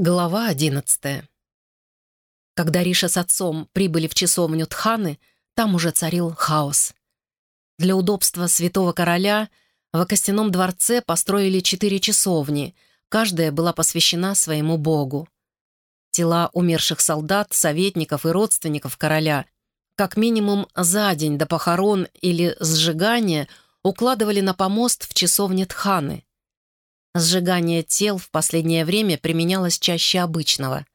Глава одиннадцатая. Когда Риша с отцом прибыли в часовню Тханы, там уже царил хаос. Для удобства святого короля в Костяном дворце построили четыре часовни, каждая была посвящена своему богу. Тела умерших солдат, советников и родственников короля как минимум за день до похорон или сжигания укладывали на помост в часовне Тханы. Сжигание тел в последнее время применялось чаще обычного.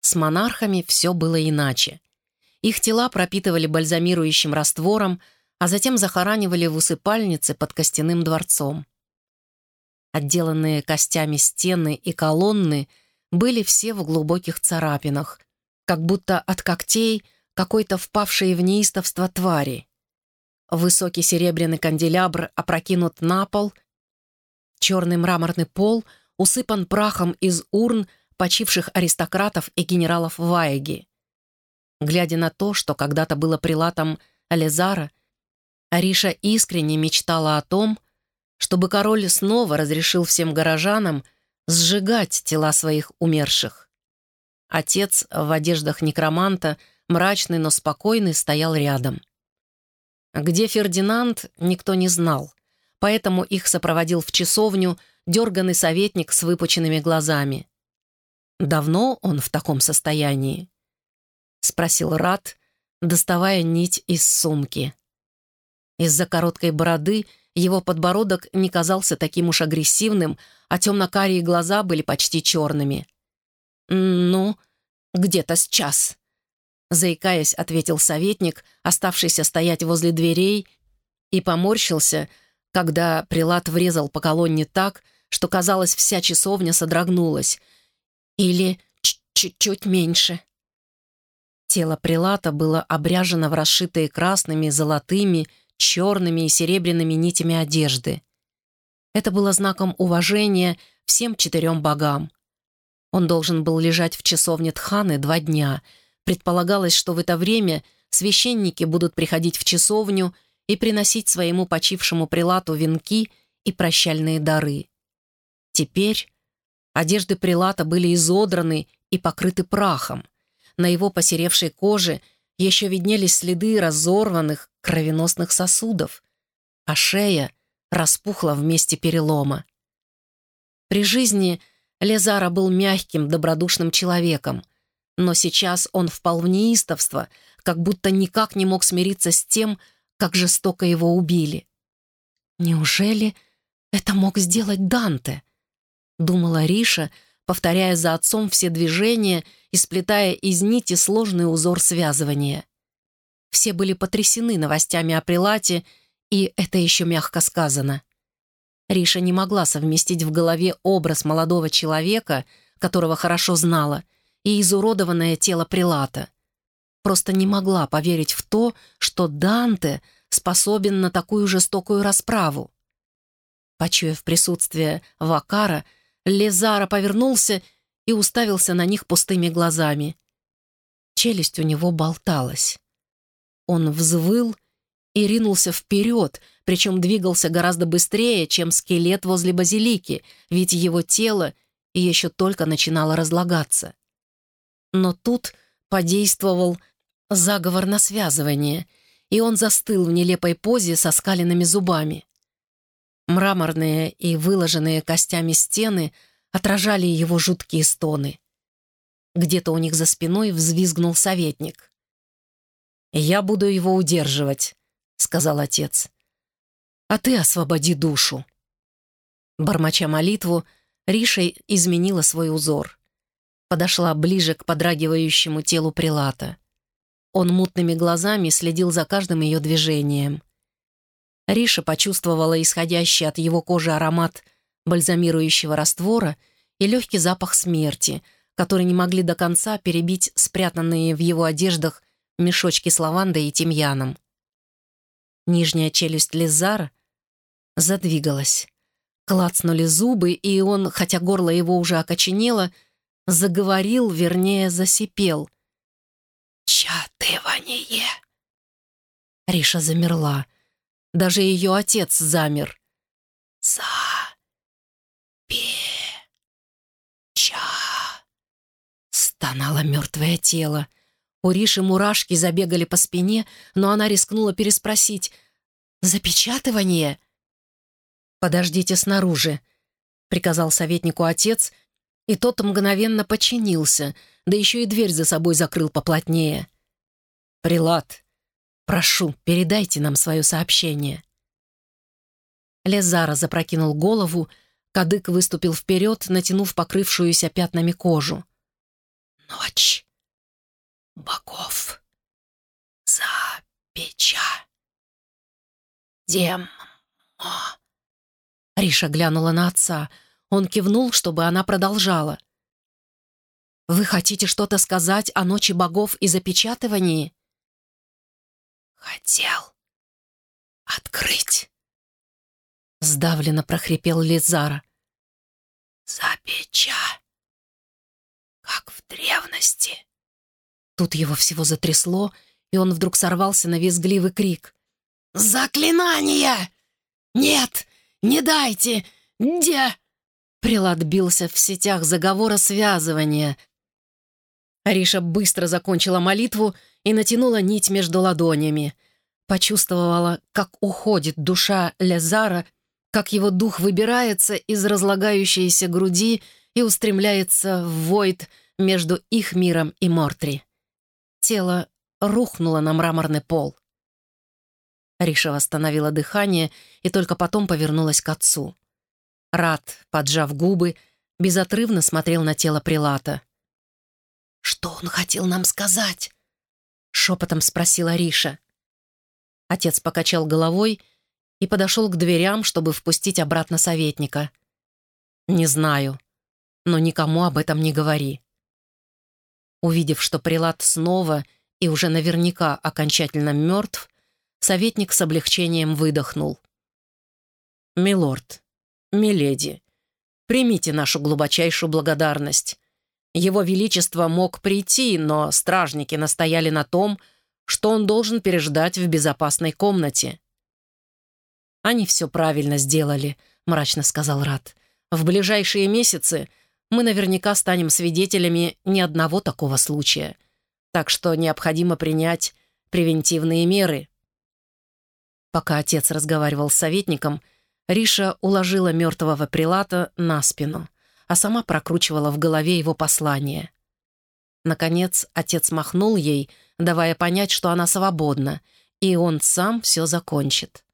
С монархами все было иначе. Их тела пропитывали бальзамирующим раствором, а затем захоранивали в усыпальнице под костяным дворцом. Отделанные костями стены и колонны были все в глубоких царапинах, как будто от когтей какой-то впавшей в неистовство твари. Высокий серебряный канделябр опрокинут на пол — Черный мраморный пол усыпан прахом из урн почивших аристократов и генералов Ваеги. Глядя на то, что когда-то было прилатом Ализара, Ариша искренне мечтала о том, чтобы король снова разрешил всем горожанам сжигать тела своих умерших. Отец в одеждах некроманта, мрачный, но спокойный, стоял рядом. Где Фердинанд, никто не знал поэтому их сопроводил в часовню дерганный советник с выпученными глазами. «Давно он в таком состоянии?» — спросил Рат, доставая нить из сумки. Из-за короткой бороды его подбородок не казался таким уж агрессивным, а темно-карие глаза были почти черными. «Ну, где-то с час», — заикаясь, ответил советник, оставшийся стоять возле дверей, и поморщился, — когда прилад врезал по колонне так, что, казалось, вся часовня содрогнулась. Или чуть-чуть меньше. Тело прилата было обряжено в расшитые красными, золотыми, черными и серебряными нитями одежды. Это было знаком уважения всем четырем богам. Он должен был лежать в часовне Тханы два дня. Предполагалось, что в это время священники будут приходить в часовню и приносить своему почившему прилату венки и прощальные дары. Теперь одежды прилата были изодраны и покрыты прахом. На его посеревшей коже еще виднелись следы разорванных кровеносных сосудов, а шея распухла в месте перелома. При жизни Лезара был мягким, добродушным человеком, но сейчас он впал в неистовство, как будто никак не мог смириться с тем, как жестоко его убили. «Неужели это мог сделать Данте?» — думала Риша, повторяя за отцом все движения и сплетая из нити сложный узор связывания. Все были потрясены новостями о Прилате, и это еще мягко сказано. Риша не могла совместить в голове образ молодого человека, которого хорошо знала, и изуродованное тело Прилата просто не могла поверить в то, что Данте способен на такую жестокую расправу. Почуяв присутствие Вакара, Лезара повернулся и уставился на них пустыми глазами. Челюсть у него болталась. Он взвыл и ринулся вперед, причем двигался гораздо быстрее, чем скелет возле базилики, ведь его тело еще только начинало разлагаться. Но тут подействовал заговор на связывание, и он застыл в нелепой позе со скаленными зубами. Мраморные и выложенные костями стены отражали его жуткие стоны. Где-то у них за спиной взвизгнул советник. «Я буду его удерживать», — сказал отец. «А ты освободи душу». Бормоча молитву, Риша изменила свой узор. Подошла ближе к подрагивающему телу прилата. Он мутными глазами следил за каждым ее движением. Риша почувствовала исходящий от его кожи аромат бальзамирующего раствора и легкий запах смерти, который не могли до конца перебить спрятанные в его одеждах мешочки с лавандой и тимьяном. Нижняя челюсть Лизара задвигалась. Клацнули зубы, и он, хотя горло его уже окоченело, заговорил, вернее, засипел — «Чатывание!» Риша замерла. Даже ее отец замер. «За... пе... ча...» Стонало мертвое тело. У Риши мурашки забегали по спине, но она рискнула переспросить. «Запечатывание?» «Подождите снаружи», — приказал советнику отец, и тот мгновенно подчинился, да еще и дверь за собой закрыл поплотнее. «Прилад, прошу, передайте нам свое сообщение». Лезара запрокинул голову, кадык выступил вперед, натянув покрывшуюся пятнами кожу. «Ночь богов за печа демо». Риша глянула на отца. Он кивнул, чтобы она продолжала. «Вы хотите что-то сказать о ночи богов и запечатывании?» «Хотел открыть», — сдавленно прохрипел Лизара. «Запеча, как в древности». Тут его всего затрясло, и он вдруг сорвался на визгливый крик. «Заклинание! Нет, не дайте! Где?» Прилад бился в сетях заговора связывания. Ариша быстро закончила молитву и натянула нить между ладонями. Почувствовала, как уходит душа Лезара, как его дух выбирается из разлагающейся груди и устремляется в войд между их миром и Мортри. Тело рухнуло на мраморный пол. Риша восстановила дыхание и только потом повернулась к отцу. Рад, поджав губы, безотрывно смотрел на тело Прилата. «Что он хотел нам сказать?» — шепотом спросила Риша. Отец покачал головой и подошел к дверям, чтобы впустить обратно советника. «Не знаю, но никому об этом не говори». Увидев, что Прилат снова и уже наверняка окончательно мертв, Советник с облегчением выдохнул. «Милорд, миледи, примите нашу глубочайшую благодарность. Его Величество мог прийти, но стражники настояли на том, что он должен переждать в безопасной комнате». «Они все правильно сделали», — мрачно сказал Рат. «В ближайшие месяцы мы наверняка станем свидетелями ни одного такого случая. Так что необходимо принять превентивные меры». Пока отец разговаривал с советником, Риша уложила мертвого прилата на спину, а сама прокручивала в голове его послание. Наконец, отец махнул ей, давая понять, что она свободна, и он сам все закончит.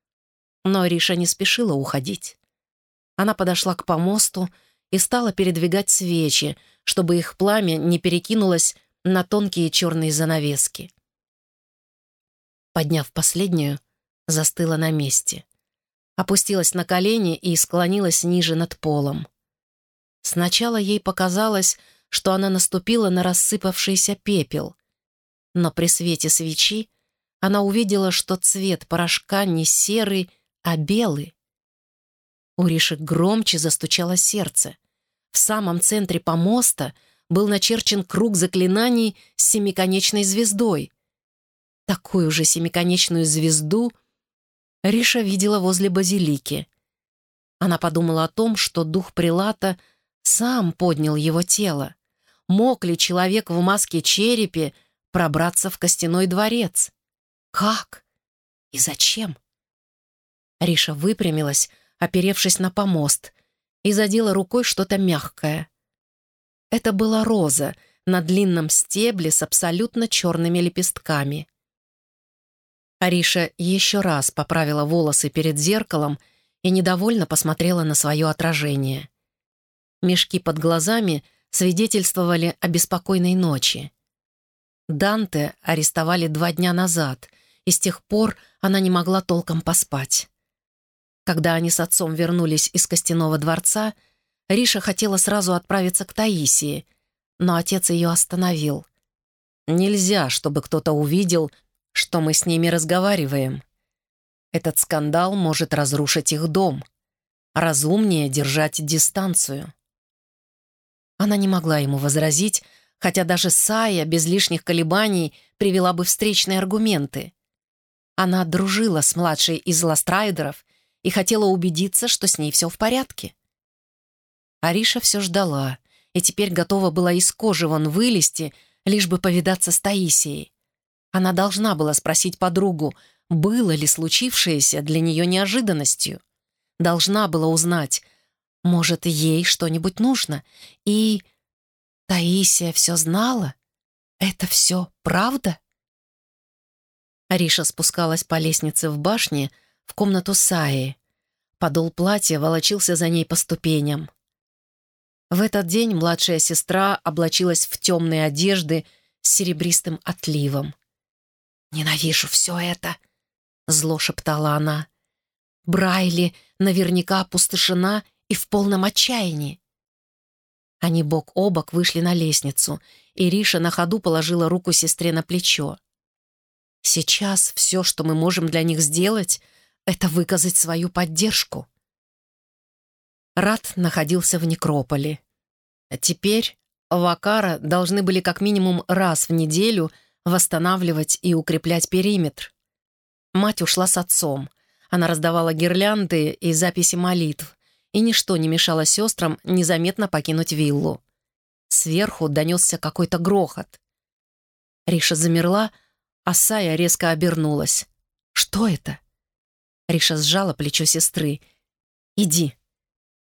Но Риша не спешила уходить. Она подошла к помосту и стала передвигать свечи, чтобы их пламя не перекинулось на тонкие черные занавески. Подняв последнюю, застыла на месте. Опустилась на колени и склонилась ниже над полом. Сначала ей показалось, что она наступила на рассыпавшийся пепел, но при свете свечи она увидела, что цвет порошка не серый, а белый. У Риши громче застучало сердце. В самом центре помоста был начерчен круг заклинаний с семиконечной звездой. Такую же семиконечную звезду — Риша видела возле базилики. Она подумала о том, что дух Прилата сам поднял его тело. Мог ли человек в маске черепе пробраться в костяной дворец? Как? И зачем? Риша выпрямилась, оперевшись на помост, и задела рукой что-то мягкое. Это была роза на длинном стебле с абсолютно черными лепестками. Ариша еще раз поправила волосы перед зеркалом и недовольно посмотрела на свое отражение. Мешки под глазами свидетельствовали о беспокойной ночи. Данте арестовали два дня назад, и с тех пор она не могла толком поспать. Когда они с отцом вернулись из Костяного дворца, Риша хотела сразу отправиться к Таисии, но отец ее остановил. Нельзя, чтобы кто-то увидел, что мы с ними разговариваем. Этот скандал может разрушить их дом. Разумнее держать дистанцию. Она не могла ему возразить, хотя даже Сая без лишних колебаний привела бы встречные аргументы. Она дружила с младшей из ластрайдеров и хотела убедиться, что с ней все в порядке. Ариша все ждала, и теперь готова была из кожи вон вылезти, лишь бы повидаться с Таисией. Она должна была спросить подругу, было ли случившееся для нее неожиданностью. Должна была узнать, может, ей что-нибудь нужно. И Таисия все знала? Это все правда? Ариша спускалась по лестнице в башне в комнату Саи. Подол платья волочился за ней по ступеням. В этот день младшая сестра облачилась в темные одежды с серебристым отливом. «Ненавижу все это!» — зло шептала она. «Брайли наверняка опустошена и в полном отчаянии». Они бок о бок вышли на лестницу, и Риша на ходу положила руку сестре на плечо. «Сейчас все, что мы можем для них сделать, это выказать свою поддержку». Рад находился в некрополе. Теперь Вакара должны были как минимум раз в неделю восстанавливать и укреплять периметр. Мать ушла с отцом. Она раздавала гирлянды и записи молитв, и ничто не мешало сестрам незаметно покинуть виллу. Сверху донесся какой-то грохот. Риша замерла, а Сая резко обернулась. «Что это?» Риша сжала плечо сестры. «Иди,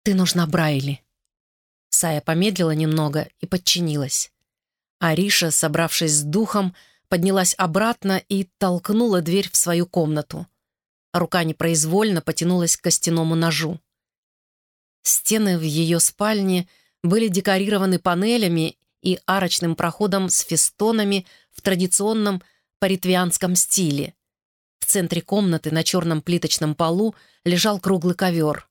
ты нужна Брайли». Сая помедлила немного и подчинилась. Ариша, собравшись с духом, поднялась обратно и толкнула дверь в свою комнату. Рука непроизвольно потянулась к костяному ножу. Стены в ее спальне были декорированы панелями и арочным проходом с фестонами в традиционном паритвианском стиле. В центре комнаты на черном плиточном полу лежал круглый ковер.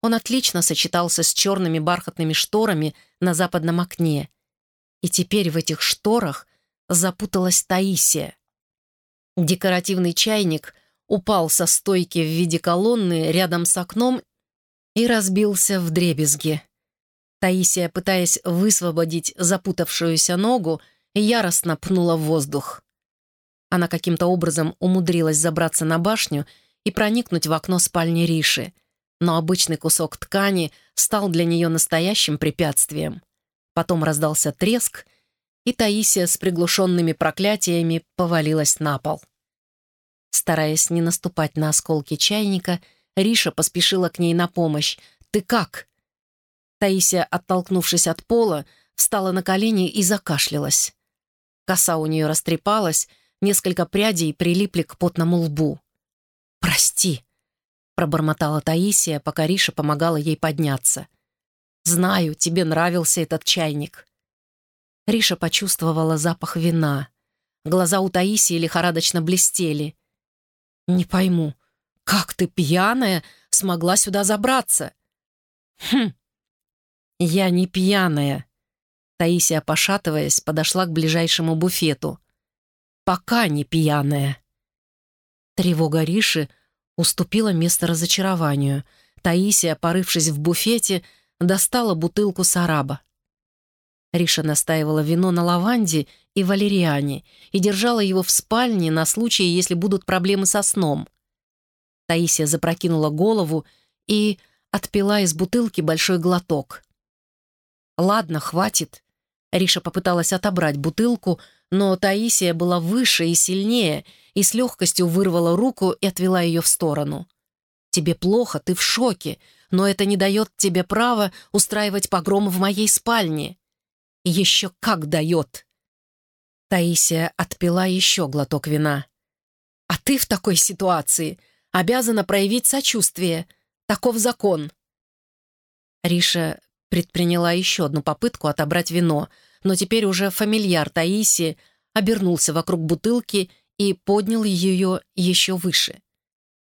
Он отлично сочетался с черными бархатными шторами на западном окне. И теперь в этих шторах запуталась Таисия. Декоративный чайник упал со стойки в виде колонны рядом с окном и разбился в дребезги. Таисия, пытаясь высвободить запутавшуюся ногу, яростно пнула в воздух. Она каким-то образом умудрилась забраться на башню и проникнуть в окно спальни Риши, но обычный кусок ткани стал для нее настоящим препятствием. Потом раздался треск, и Таисия с приглушенными проклятиями повалилась на пол. Стараясь не наступать на осколки чайника, Риша поспешила к ней на помощь. «Ты как?» Таисия, оттолкнувшись от пола, встала на колени и закашлялась. Коса у нее растрепалась, несколько прядей прилипли к потному лбу. «Прости», — пробормотала Таисия, пока Риша помогала ей подняться. «Знаю, тебе нравился этот чайник». Риша почувствовала запах вина. Глаза у Таисии лихорадочно блестели. «Не пойму, как ты, пьяная, смогла сюда забраться?» «Хм, я не пьяная». Таисия, пошатываясь, подошла к ближайшему буфету. «Пока не пьяная». Тревога Риши уступила место разочарованию. Таисия, порывшись в буфете, достала бутылку сараба. Риша настаивала вино на лаванде и валериане и держала его в спальне на случай, если будут проблемы со сном. Таисия запрокинула голову и отпила из бутылки большой глоток. «Ладно, хватит». Риша попыталась отобрать бутылку, но Таисия была выше и сильнее и с легкостью вырвала руку и отвела ее в сторону. «Тебе плохо, ты в шоке, но это не дает тебе права устраивать погром в моей спальне». «Еще как дает!» Таисия отпила еще глоток вина. «А ты в такой ситуации обязана проявить сочувствие. Таков закон». Риша предприняла еще одну попытку отобрать вино, но теперь уже фамильяр Таисии обернулся вокруг бутылки и поднял ее еще выше.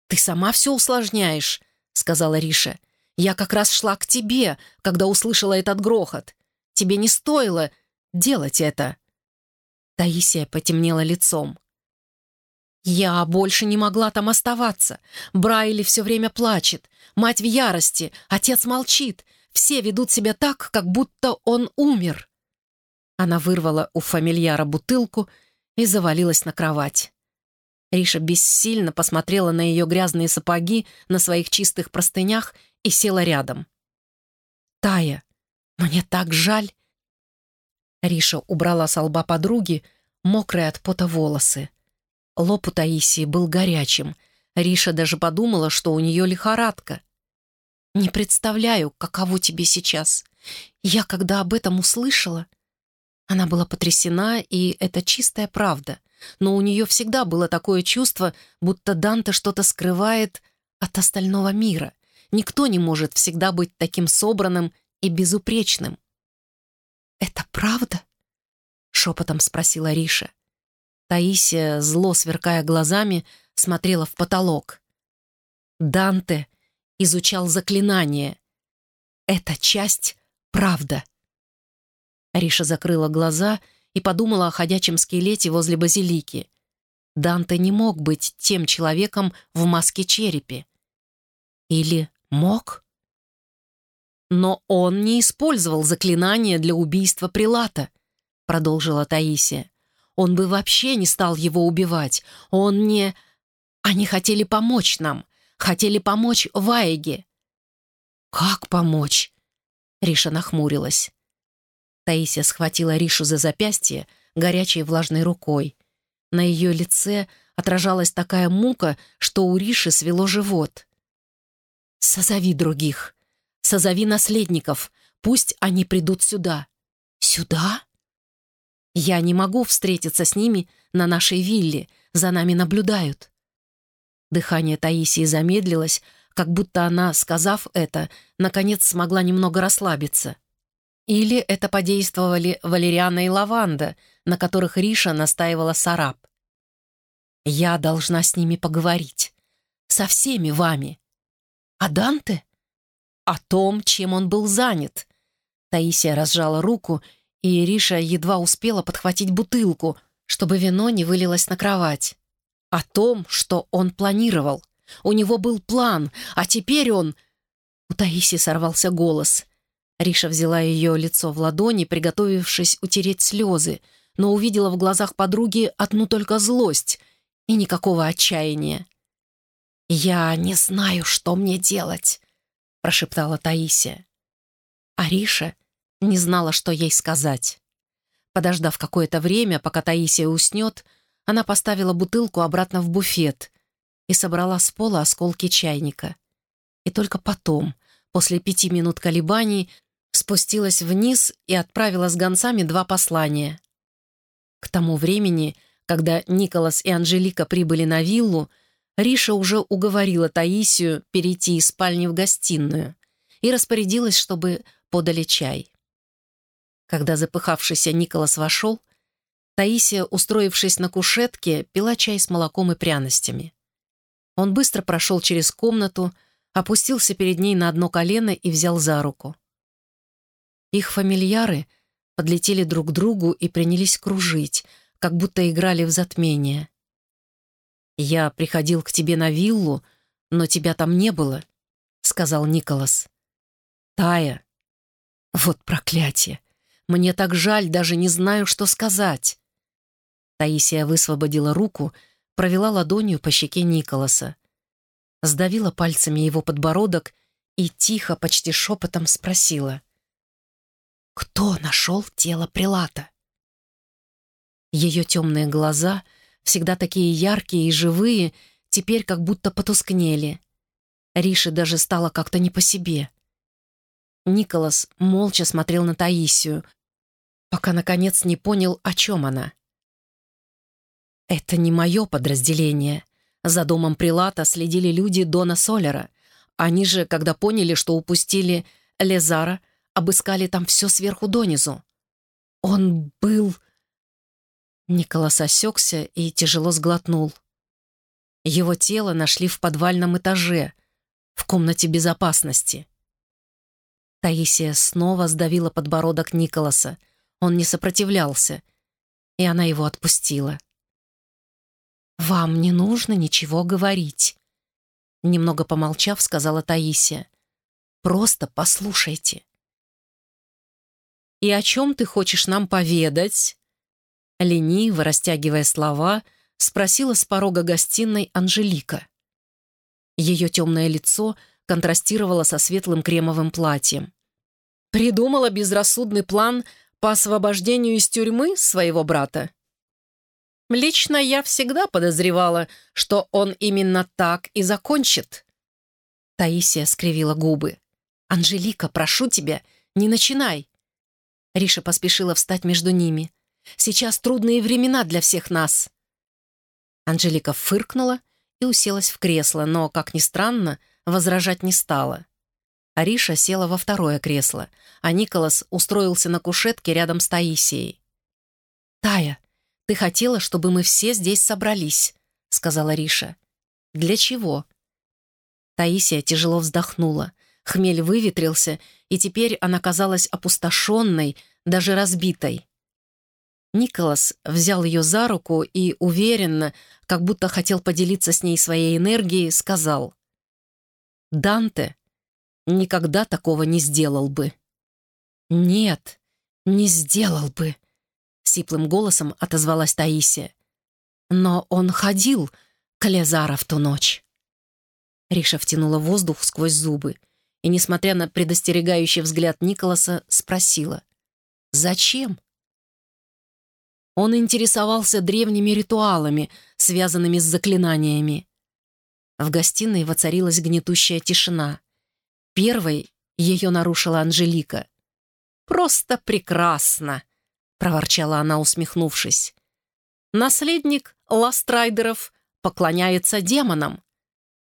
«Ты сама все усложняешь», — сказала Риша. «Я как раз шла к тебе, когда услышала этот грохот. Тебе не стоило делать это». Таисия потемнела лицом. Я больше не могла там оставаться. Брайли все время плачет. Мать в ярости. Отец молчит. Все ведут себя так, как будто он умер. Она вырвала у фамильяра бутылку и завалилась на кровать. Риша бессильно посмотрела на ее грязные сапоги на своих чистых простынях и села рядом. «Тая, мне так жаль. Риша убрала с лба подруги мокрые от пота волосы. Лоб у Таисии был горячим. Риша даже подумала, что у нее лихорадка. «Не представляю, каково тебе сейчас. Я, когда об этом услышала...» Она была потрясена, и это чистая правда. Но у нее всегда было такое чувство, будто Данте что-то скрывает от остального мира. Никто не может всегда быть таким собранным и безупречным. «Это правда?» — шепотом спросила Риша. Таисия, зло сверкая глазами, смотрела в потолок. Данте изучал заклинание. «Это часть — правда». Риша закрыла глаза и подумала о ходячем скелете возле базилики. Данте не мог быть тем человеком в маске-черепе. Или мог? Но он не использовал заклинание для убийства Прилата, продолжила Таисия. Он бы вообще не стал его убивать. Он не... Они хотели помочь нам. Хотели помочь Ваеге. «Как помочь?» Риша нахмурилась. Таисия схватила Ришу за запястье горячей влажной рукой. На ее лице отражалась такая мука, что у Риши свело живот. «Созови других. Созови наследников. Пусть они придут сюда». «Сюда?» «Я не могу встретиться с ними на нашей вилле. За нами наблюдают». Дыхание Таисии замедлилось, как будто она, сказав это, наконец смогла немного расслабиться. Или это подействовали валериана и лаванда, на которых Риша настаивала Сараб. «Я должна с ними поговорить. Со всеми вами. А Данте? О том, чем он был занят». Таисия разжала руку, и Риша едва успела подхватить бутылку, чтобы вино не вылилось на кровать. О том, что он планировал. У него был план, а теперь он... У Таисии сорвался голос — Риша взяла ее лицо в ладони, приготовившись утереть слезы, но увидела в глазах подруги одну только злость и никакого отчаяния. «Я не знаю, что мне делать», — прошептала Таисия. А Риша не знала, что ей сказать. Подождав какое-то время, пока Таисия уснет, она поставила бутылку обратно в буфет и собрала с пола осколки чайника. И только потом, после пяти минут колебаний, спустилась вниз и отправила с гонцами два послания. К тому времени, когда Николас и Анжелика прибыли на виллу, Риша уже уговорила Таисию перейти из спальни в гостиную и распорядилась, чтобы подали чай. Когда запыхавшийся Николас вошел, Таисия, устроившись на кушетке, пила чай с молоком и пряностями. Он быстро прошел через комнату, опустился перед ней на одно колено и взял за руку. Их фамильяры подлетели друг к другу и принялись кружить, как будто играли в затмение. «Я приходил к тебе на виллу, но тебя там не было», — сказал Николас. «Тая». «Вот проклятие! Мне так жаль, даже не знаю, что сказать». Таисия высвободила руку, провела ладонью по щеке Николаса, сдавила пальцами его подбородок и тихо, почти шепотом спросила. Кто нашел тело Прилата? Ее темные глаза, всегда такие яркие и живые, теперь как будто потускнели. Рише даже стало как-то не по себе. Николас молча смотрел на Таисию, пока, наконец, не понял, о чем она. «Это не мое подразделение», за домом Прилата следили люди Дона Солера. Они же, когда поняли, что упустили Лезара, обыскали там все сверху донизу. Он был... Николас осекся и тяжело сглотнул. Его тело нашли в подвальном этаже, в комнате безопасности. Таисия снова сдавила подбородок Николаса. Он не сопротивлялся, и она его отпустила. «Вам не нужно ничего говорить», — немного помолчав, сказала Таисия. «Просто послушайте. «И о чем ты хочешь нам поведать?» Лениво, растягивая слова, спросила с порога гостиной Анжелика. Ее темное лицо контрастировало со светлым кремовым платьем. «Придумала безрассудный план по освобождению из тюрьмы своего брата? Лично я всегда подозревала, что он именно так и закончит. Таисия скривила губы. «Анжелика, прошу тебя, не начинай!» Риша поспешила встать между ними. «Сейчас трудные времена для всех нас!» Анжелика фыркнула и уселась в кресло, но, как ни странно, возражать не стала. Ариша села во второе кресло, а Николас устроился на кушетке рядом с Таисией. «Тая, ты хотела, чтобы мы все здесь собрались», — сказала Риша. «Для чего?» Таисия тяжело вздохнула. Хмель выветрился, и теперь она казалась опустошенной, даже разбитой. Николас взял ее за руку и уверенно, как будто хотел поделиться с ней своей энергией, сказал «Данте никогда такого не сделал бы». «Нет, не сделал бы», — сиплым голосом отозвалась Таисия. «Но он ходил к Лезара в ту ночь». Риша втянула воздух сквозь зубы и, несмотря на предостерегающий взгляд Николаса, спросила «Зачем?» Он интересовался древними ритуалами, связанными с заклинаниями. В гостиной воцарилась гнетущая тишина. Первой ее нарушила Анжелика. «Просто прекрасно!» — проворчала она, усмехнувшись. «Наследник Ластрайдеров поклоняется демонам.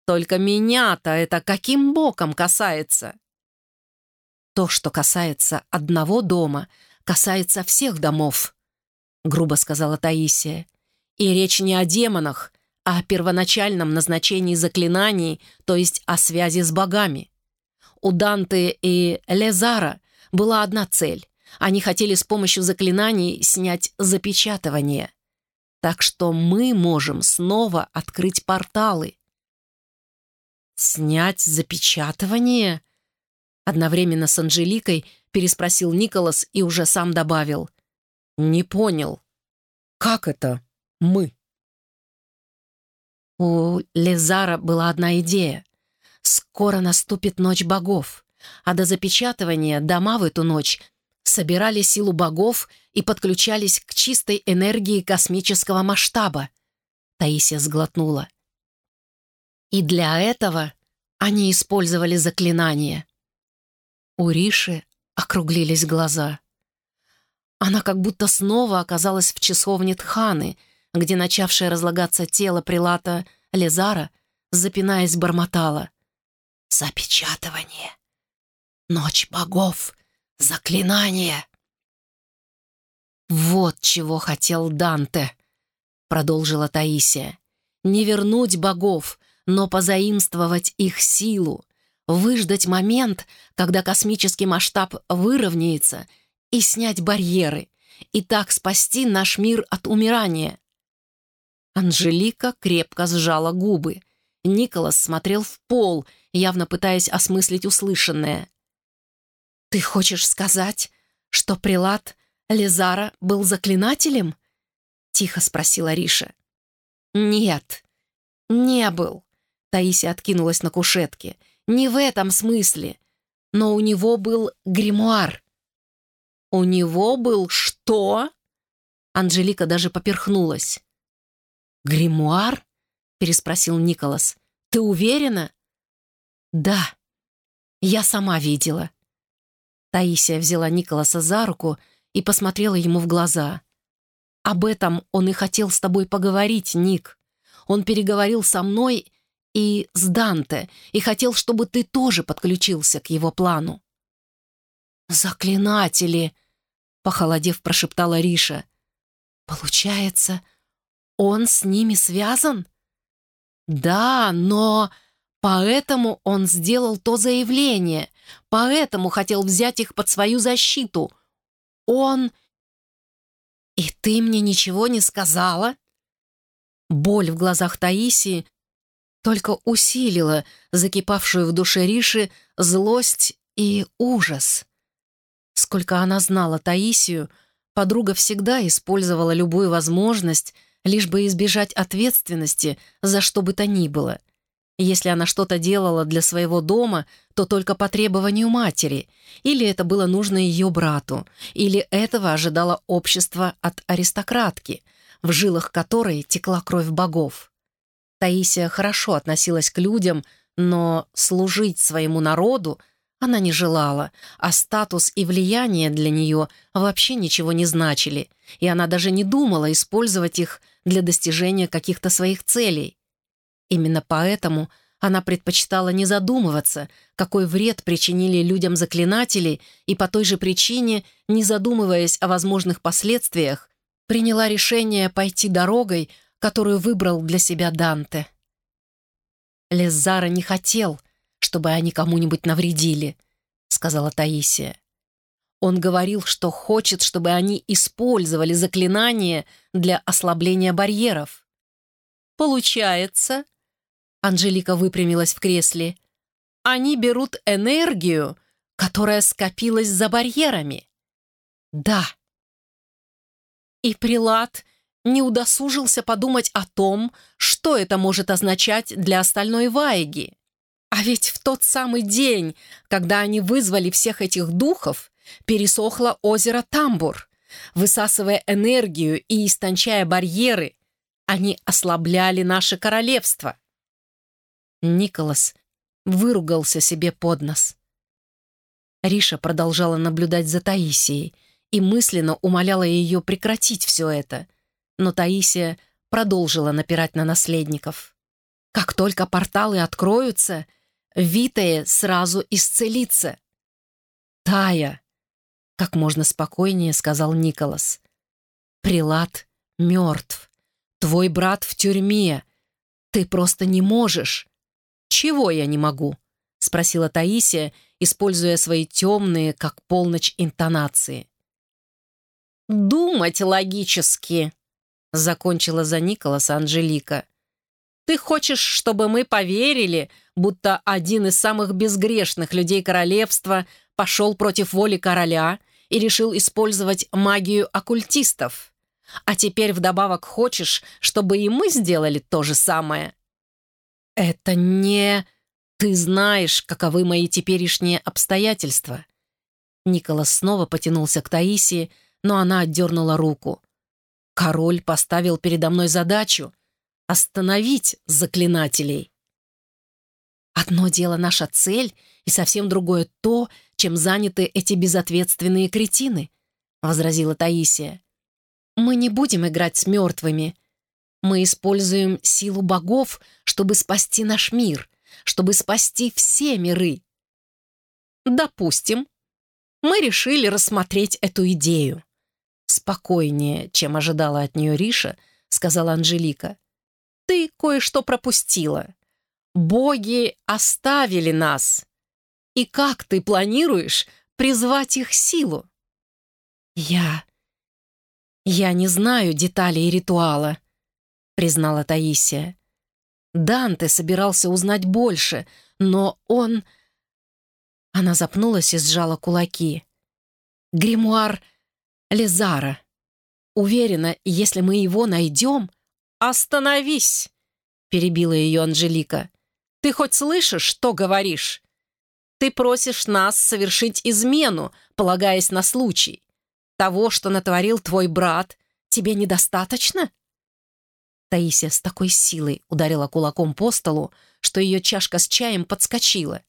Только меня-то это каким боком касается?» «То, что касается одного дома, касается всех домов», грубо сказала Таисия. «И речь не о демонах, о первоначальном назначении заклинаний, то есть о связи с богами. У Данте и Лезара была одна цель. Они хотели с помощью заклинаний снять запечатывание. Так что мы можем снова открыть порталы. «Снять запечатывание?» Одновременно с Анжеликой переспросил Николас и уже сам добавил. «Не понял. Как это мы?» У Лезара была одна идея. Скоро наступит ночь богов, а до запечатывания дома в эту ночь собирали силу богов и подключались к чистой энергии космического масштаба. Таисия сглотнула. И для этого они использовали заклинание. У Риши округлились глаза. Она как будто снова оказалась в часовне Тханы, где начавшее разлагаться тело прилата Лезара, запинаясь, бормотала. «Запечатывание! Ночь богов! Заклинание!» «Вот чего хотел Данте», — продолжила Таисия. «Не вернуть богов, но позаимствовать их силу, выждать момент, когда космический масштаб выровняется — и снять барьеры, и так спасти наш мир от умирания. Анжелика крепко сжала губы. Николас смотрел в пол, явно пытаясь осмыслить услышанное. «Ты хочешь сказать, что прилад Лезара был заклинателем?» — тихо спросила Риша. «Нет, не был», — Таисия откинулась на кушетке. «Не в этом смысле. Но у него был гримуар. «У него был что?» Анжелика даже поперхнулась. «Гримуар?» — переспросил Николас. «Ты уверена?» «Да, я сама видела». Таисия взяла Николаса за руку и посмотрела ему в глаза. «Об этом он и хотел с тобой поговорить, Ник. Он переговорил со мной и с Данте, и хотел, чтобы ты тоже подключился к его плану». «Заклинатели!» — похолодев, прошептала Риша. «Получается, он с ними связан?» «Да, но поэтому он сделал то заявление, поэтому хотел взять их под свою защиту. Он...» «И ты мне ничего не сказала?» Боль в глазах Таисии только усилила закипавшую в душе Риши злость и ужас. Сколько она знала Таисию, подруга всегда использовала любую возможность, лишь бы избежать ответственности за что бы то ни было. Если она что-то делала для своего дома, то только по требованию матери, или это было нужно ее брату, или этого ожидало общество от аристократки, в жилах которой текла кровь богов. Таисия хорошо относилась к людям, но служить своему народу она не желала, а статус и влияние для нее вообще ничего не значили, и она даже не думала использовать их для достижения каких-то своих целей. Именно поэтому она предпочитала не задумываться, какой вред причинили людям заклинатели, и по той же причине, не задумываясь о возможных последствиях, приняла решение пойти дорогой, которую выбрал для себя Данте. Лезара не хотел, чтобы они кому-нибудь навредили», — сказала Таисия. Он говорил, что хочет, чтобы они использовали заклинание для ослабления барьеров. «Получается...» — Анжелика выпрямилась в кресле. «Они берут энергию, которая скопилась за барьерами». «Да». И Прилад не удосужился подумать о том, что это может означать для остальной Вайги. А ведь в тот самый день, когда они вызвали всех этих духов, пересохло озеро Тамбур. Высасывая энергию и истончая барьеры, они ослабляли наше королевство. Николас выругался себе под нос. Риша продолжала наблюдать за Таисией и мысленно умоляла ее прекратить все это, но Таисия продолжила напирать на наследников. Как только порталы откроются, Витая сразу исцелится. «Тая!» — как можно спокойнее сказал Николас. «Прилад мертв. Твой брат в тюрьме. Ты просто не можешь». «Чего я не могу?» — спросила Таисия, используя свои темные, как полночь, интонации. «Думать логически», — закончила за Николаса Анжелика. «Ты хочешь, чтобы мы поверили, будто один из самых безгрешных людей королевства пошел против воли короля и решил использовать магию оккультистов. А теперь вдобавок хочешь, чтобы и мы сделали то же самое? Это не... Ты знаешь, каковы мои теперешние обстоятельства. Николас снова потянулся к Таисии, но она отдернула руку. Король поставил передо мной задачу — остановить заклинателей. Одно дело наша цель, и совсем другое то, чем заняты эти безответственные кретины», — возразила Таисия. «Мы не будем играть с мертвыми. Мы используем силу богов, чтобы спасти наш мир, чтобы спасти все миры». «Допустим, мы решили рассмотреть эту идею». «Спокойнее, чем ожидала от нее Риша», — сказала Анжелика. «Ты кое-что пропустила. Боги оставили нас. И как ты планируешь призвать их силу? Я... Я не знаю деталей ритуала, признала Таисия. Данте собирался узнать больше, но он... Она запнулась и сжала кулаки. Гримуар Лезара. Уверена, если мы его найдем... «Остановись!» — перебила ее Анжелика. Ты хоть слышишь, что говоришь? Ты просишь нас совершить измену, полагаясь на случай. Того, что натворил твой брат, тебе недостаточно?» Таисия с такой силой ударила кулаком по столу, что ее чашка с чаем подскочила.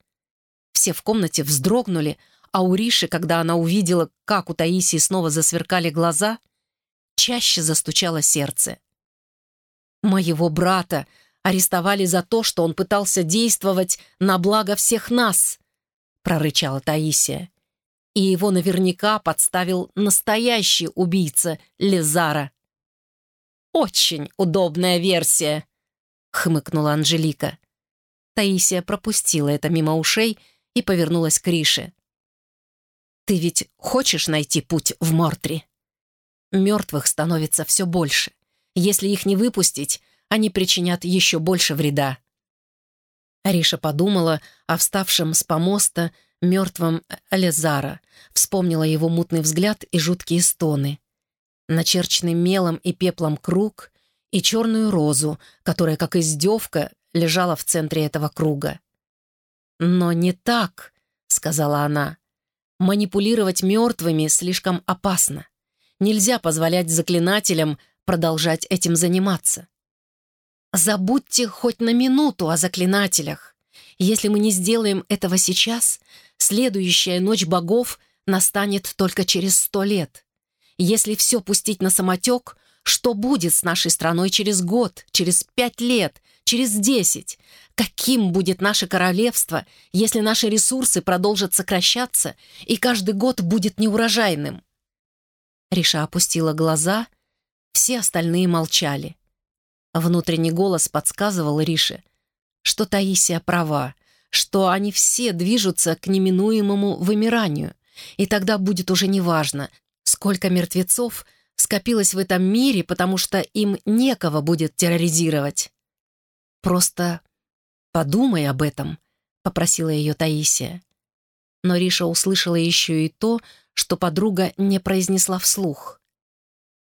Все в комнате вздрогнули, а у Риши, когда она увидела, как у Таисии снова засверкали глаза, чаще застучало сердце. «Моего брата арестовали за то, что он пытался действовать на благо всех нас», — прорычала Таисия. «И его наверняка подставил настоящий убийца Лезара». «Очень удобная версия», — хмыкнула Анжелика. Таисия пропустила это мимо ушей и повернулась к Рише. «Ты ведь хочешь найти путь в Мортри? Мертвых становится все больше. Если их не выпустить, они причинят еще больше вреда. Ариша подумала о вставшем с помоста мертвом Лезара, вспомнила его мутный взгляд и жуткие стоны. Начерченный мелом и пеплом круг и черную розу, которая, как издевка, лежала в центре этого круга. «Но не так», — сказала она. «Манипулировать мертвыми слишком опасно. Нельзя позволять заклинателям продолжать этим заниматься. Забудьте хоть на минуту о заклинателях. Если мы не сделаем этого сейчас, следующая ночь богов настанет только через сто лет. Если все пустить на самотек, что будет с нашей страной через год, через пять лет, через десять? Каким будет наше королевство, если наши ресурсы продолжат сокращаться и каждый год будет неурожайным? Риша опустила глаза, все остальные молчали. Внутренний голос подсказывал Рише, что Таисия права, что они все движутся к неминуемому вымиранию, и тогда будет уже неважно, сколько мертвецов скопилось в этом мире, потому что им некого будет терроризировать. «Просто подумай об этом», — попросила ее Таисия. Но Риша услышала еще и то, что подруга не произнесла вслух.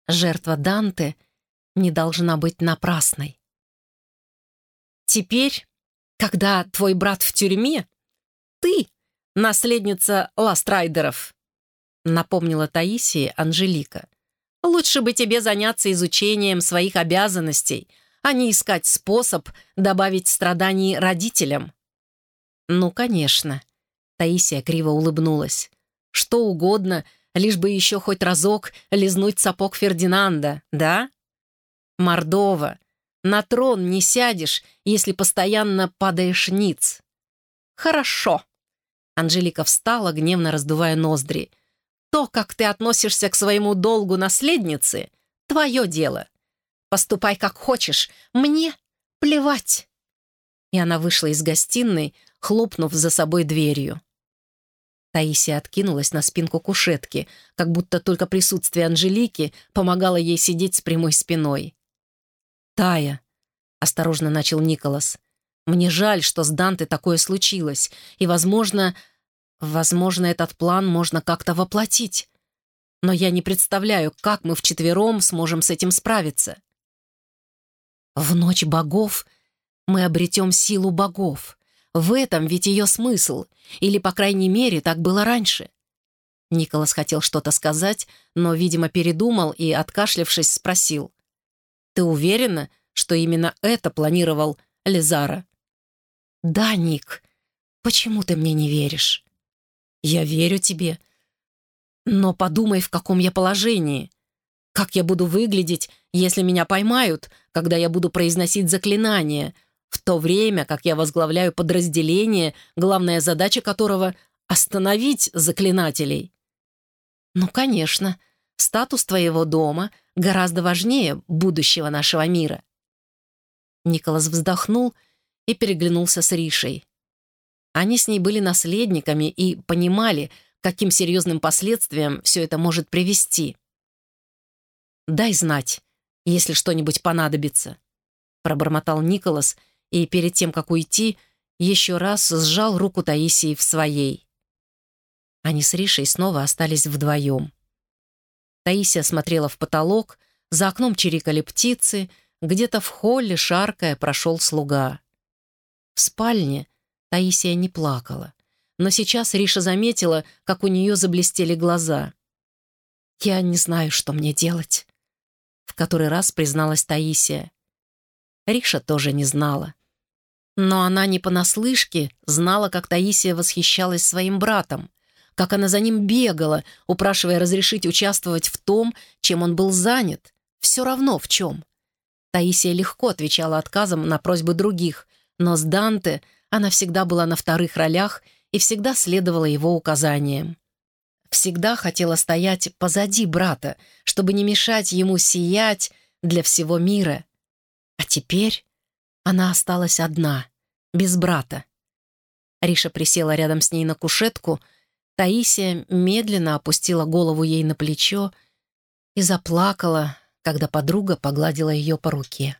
Жертва Данте не должна быть напрасной. Теперь, когда твой брат в тюрьме, ты — наследница Ластрайдеров, напомнила Таисии Анжелика. Лучше бы тебе заняться изучением своих обязанностей, а не искать способ добавить страданий родителям. Ну, конечно. Таисия криво улыбнулась. Что угодно, лишь бы еще хоть разок лизнуть сапог Фердинанда, да? Мордова, на трон не сядешь, если постоянно падаешь ниц. Хорошо. Анжелика встала, гневно раздувая ноздри. То, как ты относишься к своему долгу наследницы, твое дело. Поступай как хочешь, мне плевать. И она вышла из гостиной, хлопнув за собой дверью. Таисия откинулась на спинку кушетки, как будто только присутствие Анжелики помогало ей сидеть с прямой спиной. «Тая», — осторожно начал Николас, — «мне жаль, что с Данте такое случилось, и, возможно, возможно, этот план можно как-то воплотить. Но я не представляю, как мы вчетвером сможем с этим справиться». «В ночь богов мы обретем силу богов», в этом ведь ее смысл, или, по крайней мере, так было раньше. Николас хотел что-то сказать, но, видимо, передумал и, откашлявшись, спросил. «Ты уверена, что именно это планировал Лизара?» «Да, Ник. Почему ты мне не веришь?» «Я верю тебе. Но подумай, в каком я положении. Как я буду выглядеть, если меня поймают, когда я буду произносить заклинания, в то время как я возглавляю подразделение, главная задача которого — остановить заклинателей. Ну, конечно, статус твоего дома гораздо важнее будущего нашего мира. Николас вздохнул и переглянулся с Ришей. Они с ней были наследниками и понимали, каким серьезным последствиям все это может привести. «Дай знать, если что-нибудь понадобится», — пробормотал Николас — и перед тем, как уйти, еще раз сжал руку Таисии в своей. Они с Ришей снова остались вдвоем. Таисия смотрела в потолок, за окном чирикали птицы, где-то в холле, шаркая, прошел слуга. В спальне Таисия не плакала, но сейчас Риша заметила, как у нее заблестели глаза. «Я не знаю, что мне делать», — в который раз призналась Таисия. Риша тоже не знала. Но она не понаслышке знала, как Таисия восхищалась своим братом, как она за ним бегала, упрашивая разрешить участвовать в том, чем он был занят, все равно в чем. Таисия легко отвечала отказом на просьбы других, но с Данте она всегда была на вторых ролях и всегда следовала его указаниям. Всегда хотела стоять позади брата, чтобы не мешать ему сиять для всего мира. А теперь она осталась одна, без брата. Риша присела рядом с ней на кушетку, Таисия медленно опустила голову ей на плечо и заплакала, когда подруга погладила ее по руке.